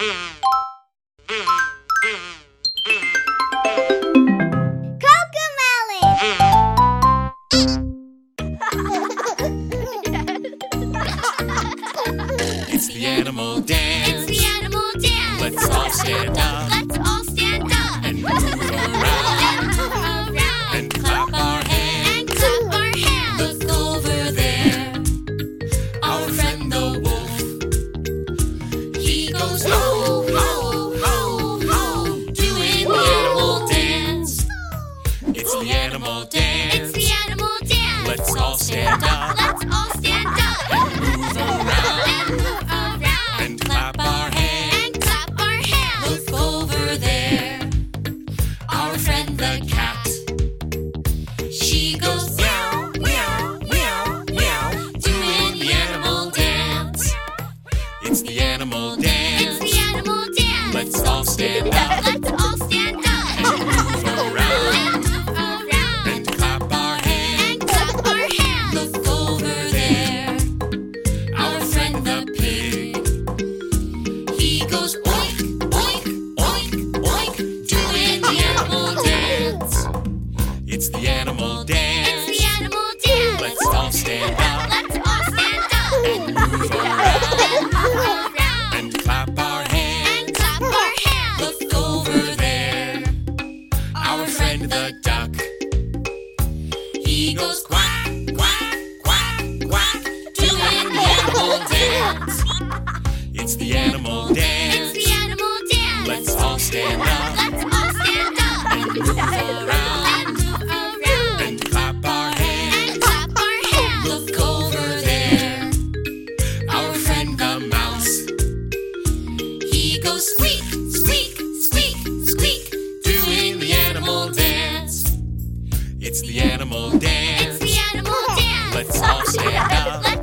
It's the animal dance. It's the animal dance. Let's all stand up It's the animal It's dance. the animal dance. Let's all stand up Let's all stand up move around and move around and clap our hands. and clap our hands. Look over there, our friend the cat. She goes meow, meow, meow, meow, doing the animal dance. It's the animal It's dance. the animal dance. Let's all stand up It's the animal It's dance. the animal dance. Let's all stand up Let's all stand up and move around and move around and clap our hands. and clap our hands. Look over there, our friend the duck. He goes quack, quack, quack, quack, doing the animal dance. It's the animal dance. All stand up